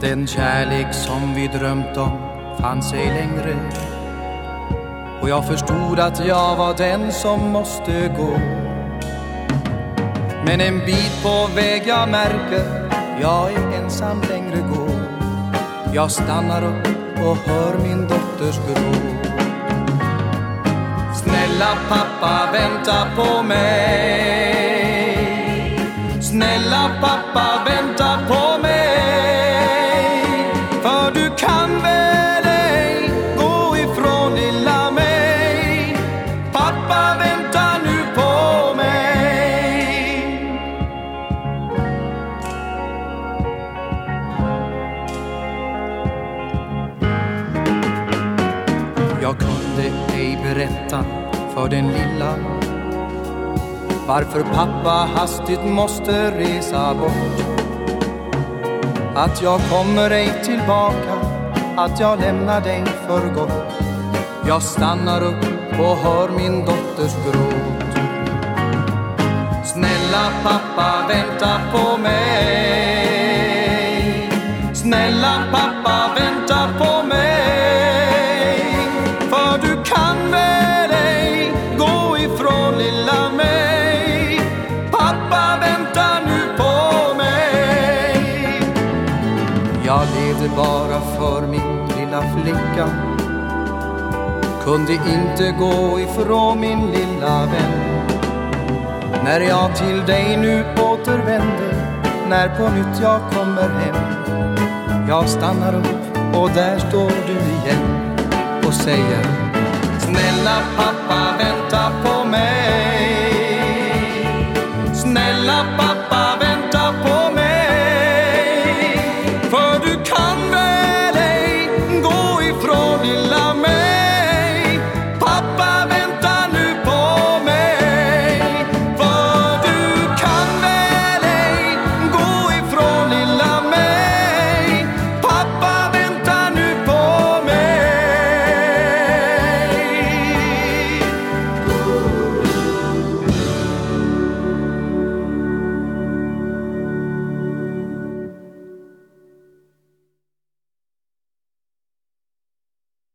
Den kärlek som vi drömt om fanns ej längre. Och jag förstod att jag var den som måste gå. Men en bit på väg jag märker jag är ensam längre går Jag stannar upp och hör min dotters gråt Snälla pappa vänta på mig. Snälla pappa vänta på Jag kunde ej berätta för den lilla varför pappa hastigt måste resa bort. Att jag kommer ej tillbaka, att jag lämnar dig för gott. Jag stannar upp och hör min dotters gråt. Snälla pappa vänta på mig. Snälla pappa kan väl ej gå ifrån lilla mig. Pappa väntar nu på mig. Jag levde bara för min lilla flicka. Kunde inte gå ifrån min lilla vän. När jag till dig nu återvänder När på nytt jag kommer hem. Jag stannar upp och där står du igen Och säger Snälla pappa